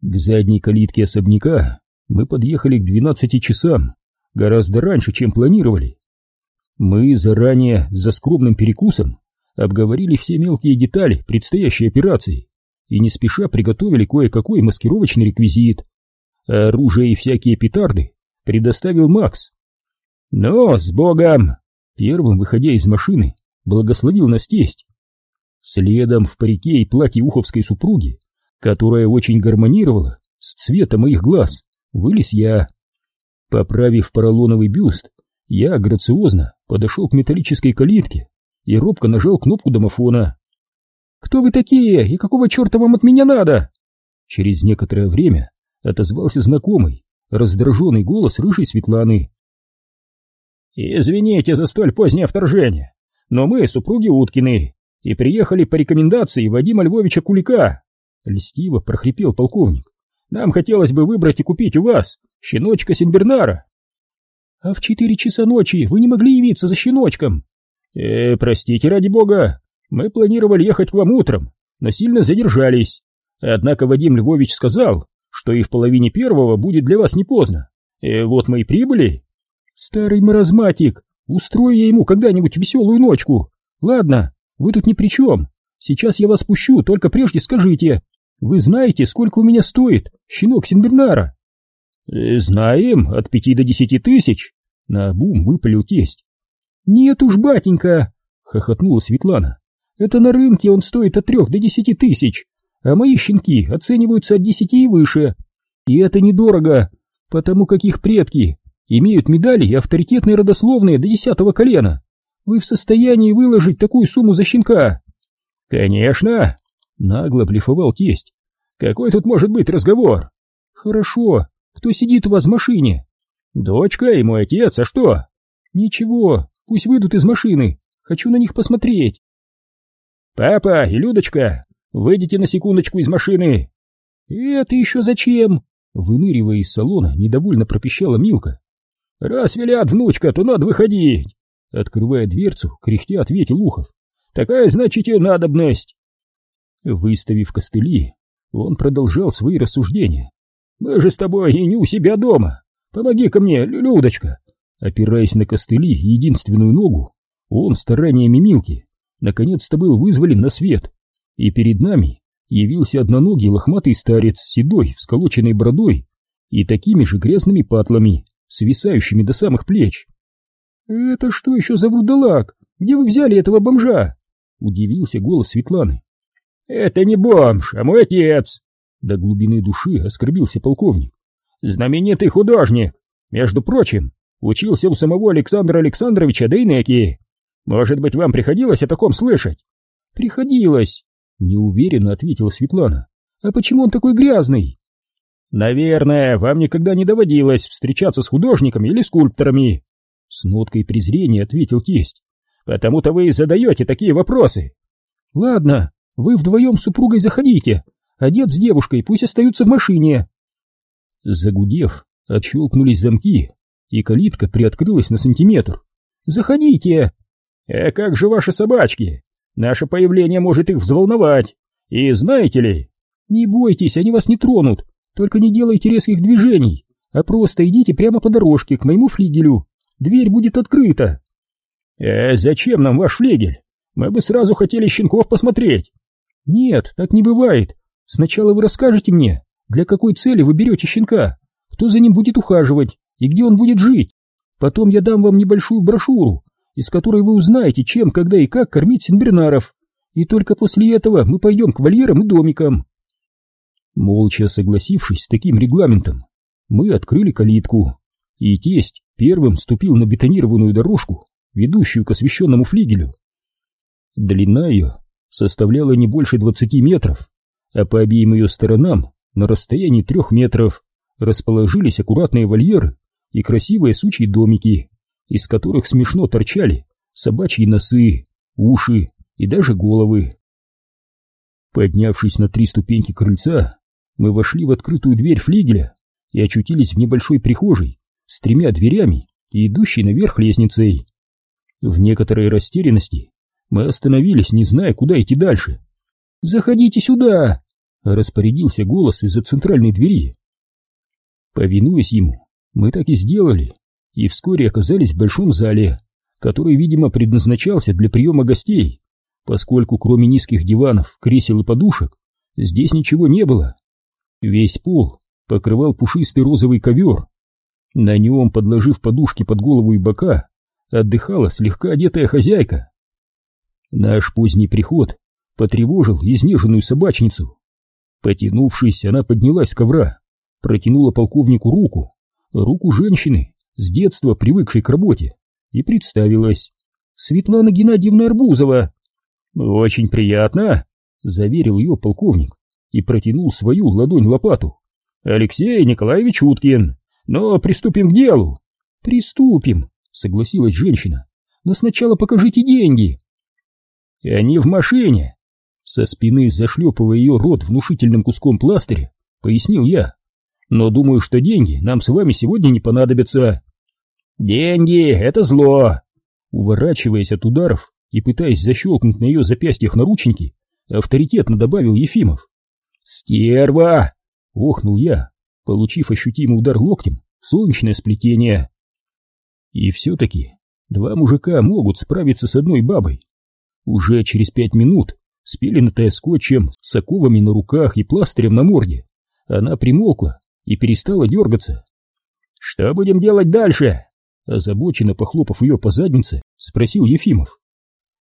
К задней калитке особняка мы подъехали к 12 часам, гораздо раньше, чем планировали. Мы заранее, за скромным перекусом, обговорили все мелкие детали предстоящей операции и не спеша приготовили кое-какой маскировочный реквизит. Оружие и всякие петарды предоставил Макс. «Но, с Богом!» Первым, выходя из машины, благословил нас тесть. Следом в парике и платье уховской супруги, которая очень гармонировала с цветом моих глаз, вылез я. Поправив поролоновый бюст, я грациозно подошел к металлической калитке и робко нажал кнопку домофона. «Кто вы такие и какого черта вам от меня надо?» Через некоторое время отозвался знакомый, раздраженный голос рыжей Светланы. «Извините за столь позднее вторжение, но мы супруги Уткины и приехали по рекомендации Вадима Львовича Кулика», — льстиво прохрипел полковник. «Нам хотелось бы выбрать и купить у вас щеночка Синбернара». «А в четыре часа ночи вы не могли явиться за щеночком?» «Э, простите, ради бога, мы планировали ехать к вам утром, но сильно задержались. Однако Вадим Львович сказал, что и в половине первого будет для вас не поздно. И вот мы и прибыли. Старый маразматик, устрой я ему когда-нибудь веселую ночку. Ладно, вы тут ни при чем. Сейчас я вас пущу, только прежде скажите. Вы знаете, сколько у меня стоит щенок Синбернара? Э, знаем, от пяти до десяти тысяч. На бум выпалил тесть. Нет уж, батенька, хохотнула Светлана. Это на рынке он стоит от трех до десяти тысяч, а мои щенки оцениваются от десяти и выше. И это недорого, потому как их предки имеют медали и авторитетные родословные до десятого колена. Вы в состоянии выложить такую сумму за щенка? Конечно, нагло блефовал тесть. Какой тут может быть разговор? Хорошо, кто сидит у вас в машине? Дочка и мой отец, а что? Ничего, пусть выйдут из машины, хочу на них посмотреть. Папа и Людочка, Выйдите на секундочку из машины!» «Это еще зачем?» Выныривая из салона, недовольно пропищала Милка. «Раз велят, внучка, то надо выходить!» Открывая дверцу, кряхтя ответил Ухов. «Такая, значит, и надобность!» Выставив костыли, он продолжал свои рассуждения. «Мы же с тобой и не у себя дома! Помоги-ка мне, Людочка!» Опираясь на костыли единственную ногу, он стараниями Милки наконец-то был вызволен на свет и перед нами явился одноногий лохматый старец с седой, всколоченной бородой и такими же грязными патлами, свисающими до самых плеч. «Это что еще за вурдалак? Где вы взяли этого бомжа?» — удивился голос Светланы. «Это не бомж, а мой отец!» До глубины души оскорбился полковник. «Знаменитый художник! Между прочим, учился у самого Александра Александровича Дейнеки. Может быть, вам приходилось о таком слышать?» «Приходилось!» Неуверенно ответила Светлана. А почему он такой грязный? Наверное, вам никогда не доводилось встречаться с художниками или скульпторами. С ноткой презрения ответил тесть. Потому-то вы и задаете такие вопросы. Ладно, вы вдвоем с супругой заходите, а дед с девушкой пусть остаются в машине. Загудев, отщелкнулись замки, и калитка приоткрылась на сантиметр. «Заходите!» «А как же ваши собачки?» Наше появление может их взволновать. И знаете ли... Не бойтесь, они вас не тронут. Только не делайте резких движений, а просто идите прямо по дорожке к моему флигелю. Дверь будет открыта. Э, зачем нам ваш флигель? Мы бы сразу хотели щенков посмотреть. Нет, так не бывает. Сначала вы расскажете мне, для какой цели вы берете щенка, кто за ним будет ухаживать и где он будет жить. Потом я дам вам небольшую брошюру, из которой вы узнаете, чем, когда и как кормить синбернаров. И только после этого мы пойдем к вольерам и домикам. Молча согласившись с таким регламентом, мы открыли калитку, и тесть первым ступил на бетонированную дорожку, ведущую к освещенному флигелю. Длина ее составляла не больше двадцати метров, а по обеим ее сторонам, на расстоянии трех метров, расположились аккуратные вольеры и красивые сучьи домики из которых смешно торчали собачьи носы, уши и даже головы. Поднявшись на три ступеньки крыльца, мы вошли в открытую дверь флигеля и очутились в небольшой прихожей с тремя дверями и идущей наверх лестницей. В некоторой растерянности мы остановились, не зная, куда идти дальше. «Заходите сюда!» распорядился голос из-за центральной двери. Повинуясь ему, мы так и сделали, и вскоре оказались в большом зале, который, видимо, предназначался для приема гостей, поскольку кроме низких диванов, кресел и подушек, здесь ничего не было. Весь пол покрывал пушистый розовый ковер. На нем, подложив подушки под голову и бока, отдыхала слегка одетая хозяйка. Наш поздний приход потревожил изнеженную собачницу. Потянувшись, она поднялась с ковра, протянула полковнику руку, руку женщины, с детства привыкшей к работе, и представилась. «Светлана Геннадьевна Арбузова!» «Очень приятно!» — заверил ее полковник и протянул свою ладонь-лопату. «Алексей Николаевич Уткин, но приступим к делу!» «Приступим!» — согласилась женщина. «Но сначала покажите деньги!» И они в машине!» Со спины, зашлепывая ее рот внушительным куском пластыря, пояснил я. «Но думаю, что деньги нам с вами сегодня не понадобятся!» «Деньги — это зло!» Уворачиваясь от ударов и пытаясь защелкнуть на ее запястьях наручники, авторитетно добавил Ефимов. «Стерва!» — охнул я, получив ощутимый удар локтем в солнечное сплетение. И все-таки два мужика могут справиться с одной бабой. Уже через пять минут, спеленатая скотчем, с оковами на руках и пластырем на морде, она примолкла и перестала дергаться. «Что будем делать дальше?» Озабоченно похлопав ее по заднице, спросил Ефимов.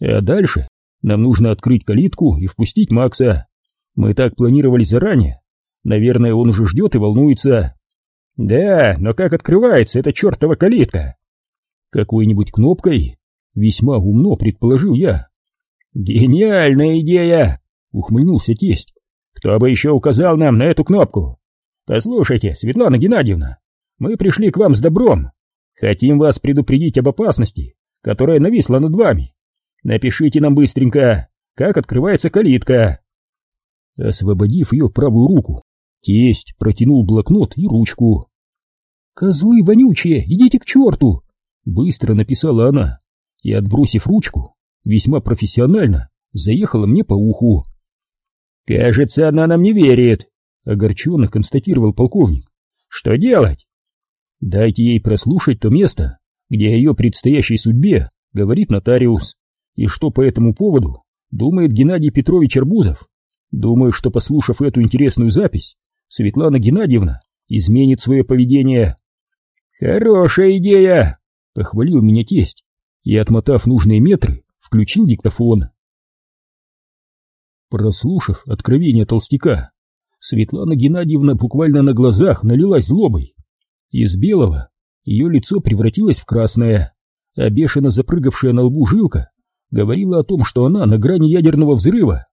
А дальше нам нужно открыть калитку и впустить Макса. Мы так планировали заранее. Наверное, он уже ждет и волнуется. Да, но как открывается эта чертова калитка? Какой-нибудь кнопкой? Весьма умно предположил я. Гениальная идея! Ухмыльнулся тесть. Кто бы еще указал нам на эту кнопку? Послушайте, Светлана Геннадьевна, мы пришли к вам с добром, Хотим вас предупредить об опасности, которая нависла над вами. Напишите нам быстренько, как открывается калитка. Освободив ее правую руку, тесть протянул блокнот и ручку. «Козлы вонючие, идите к черту!» Быстро написала она и, отбросив ручку, весьма профессионально заехала мне по уху. «Кажется, она нам не верит», — огорченно констатировал полковник. «Что делать?» Дайте ей прослушать то место, где о ее предстоящей судьбе говорит нотариус, и что по этому поводу думает Геннадий Петрович Арбузов. Думаю, что, послушав эту интересную запись, Светлана Геннадьевна изменит свое поведение. «Хорошая идея!» — похвалил меня тесть, и, отмотав нужные метры, включил диктофон. Прослушав откровение толстяка, Светлана Геннадьевна буквально на глазах налилась злобой. Из белого ее лицо превратилось в красное, а бешено запрыгавшая на лбу жилка говорила о том, что она на грани ядерного взрыва.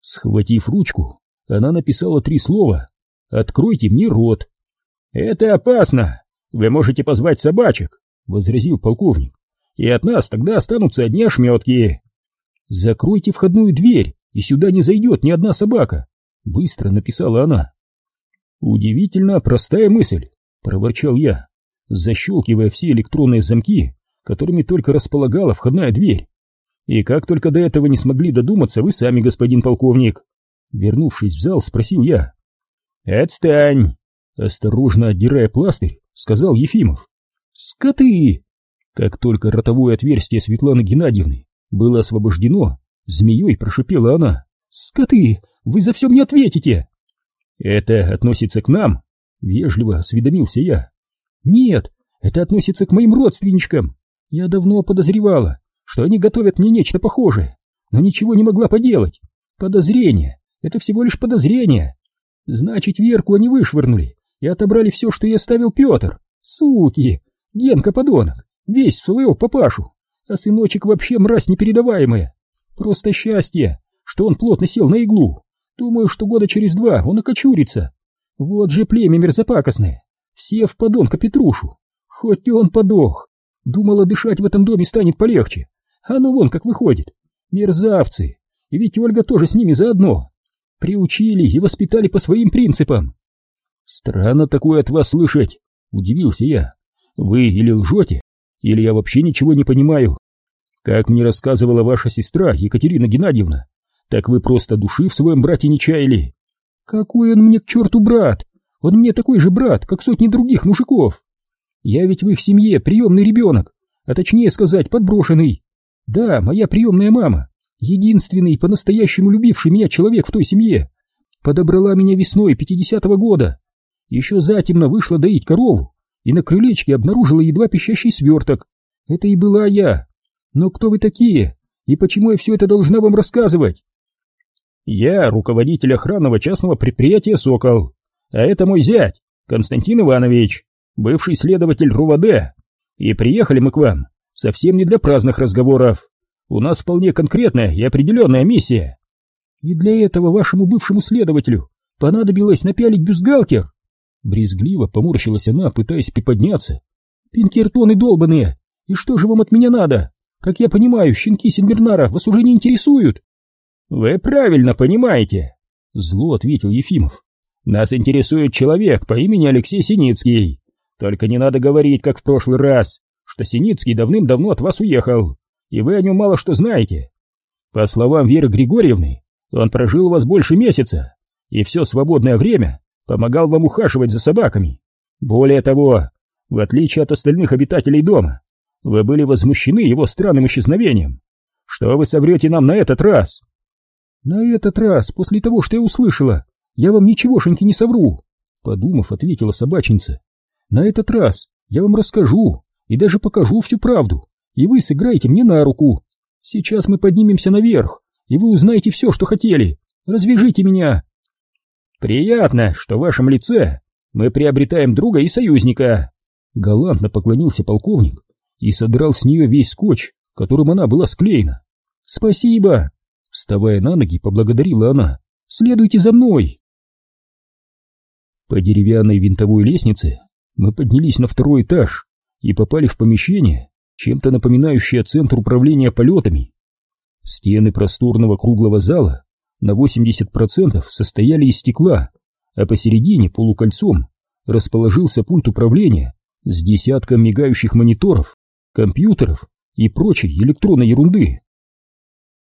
Схватив ручку, она написала три слова «Откройте мне рот». «Это опасно! Вы можете позвать собачек», — возразил полковник, «и от нас тогда останутся одни ошметки». «Закройте входную дверь, и сюда не зайдет ни одна собака», — быстро написала она. Удивительно простая мысль, — проворчал я, защелкивая все электронные замки, которыми только располагала входная дверь. «И как только до этого не смогли додуматься вы сами, господин полковник?» Вернувшись в зал, спросил я. «Отстань!» Осторожно отдирая пластырь, сказал Ефимов. «Скоты!» Как только ротовое отверстие Светланы Геннадьевны было освобождено, змеей прошипела она. «Скоты! Вы за все мне ответите!» «Это относится к нам?» Вежливо осведомился я. Нет, это относится к моим родственничкам. Я давно подозревала, что они готовят мне нечто похожее, но ничего не могла поделать. Подозрение — это всего лишь подозрение. Значит, Верку они вышвырнули и отобрали все, что я оставил Петр. Суки! Генка подонок, весь в своего папашу, а сыночек вообще мразь непередаваемая. Просто счастье, что он плотно сел на иглу. Думаю, что года через два он окочурится, вот же племя мерзопакостное, все в подонка Петрушу. Хоть и он подох. Думала, дышать в этом доме станет полегче. А ну вон как выходит. Мерзавцы. И ведь Ольга тоже с ними заодно. Приучили и воспитали по своим принципам. Странно такое от вас слышать, удивился я. Вы или лжете, или я вообще ничего не понимаю. Как мне рассказывала ваша сестра Екатерина Геннадьевна, так вы просто души в своем брате не чаяли. Какой он мне к черту брат? Он мне такой же брат, как сотни других мужиков. Я ведь в их семье приемный ребенок, а точнее сказать, подброшенный. Да, моя приемная мама, единственный по-настоящему любивший меня человек в той семье, подобрала меня весной пятидесятого года. Еще затемно вышла доить корову и на крылечке обнаружила едва пищащий сверток. Это и была я. Но кто вы такие? И почему я все это должна вам рассказывать? Я руководитель охранного частного предприятия «Сокол», а это мой зять, Константин Иванович, бывший следователь РУВД. И приехали мы к вам совсем не для праздных разговоров. У нас вполне конкретная и определенная миссия. И для этого вашему бывшему следователю понадобилось напялить бюстгальтер? Брезгливо поморщилась она, пытаясь приподняться. Пинкертоны долбаные! И что же вам от меня надо? Как я понимаю, щенки Синбернара вас уже не интересуют. Вы правильно понимаете, зло ответил Ефимов. Нас интересует человек по имени Алексей Синицкий. Только не надо говорить, как в прошлый раз, что Синицкий давным-давно от вас уехал, и вы о нем мало что знаете. По словам Веры Григорьевны, он прожил у вас больше месяца, и все свободное время помогал вам ухаживать за собаками. Более того, в отличие от остальных обитателей дома, вы были возмущены его странным исчезновением. Что вы соврете нам на этот раз? На этот раз, после того, что я услышала, я вам ничегошеньки не совру, подумав, ответила собачница. На этот раз я вам расскажу и даже покажу всю правду, и вы сыграете мне на руку. Сейчас мы поднимемся наверх, и вы узнаете все, что хотели. Развяжите меня. Приятно, что в вашем лице мы приобретаем друга и союзника. Галантно поклонился полковник и содрал с нее весь скотч, которым она была склеена. Спасибо. Вставая на ноги, поблагодарила она. «Следуйте за мной!» По деревянной винтовой лестнице мы поднялись на второй этаж и попали в помещение, чем-то напоминающее центр управления полетами. Стены просторного круглого зала на 80% состояли из стекла, а посередине полукольцом расположился пульт управления с десятком мигающих мониторов, компьютеров и прочей электронной ерунды.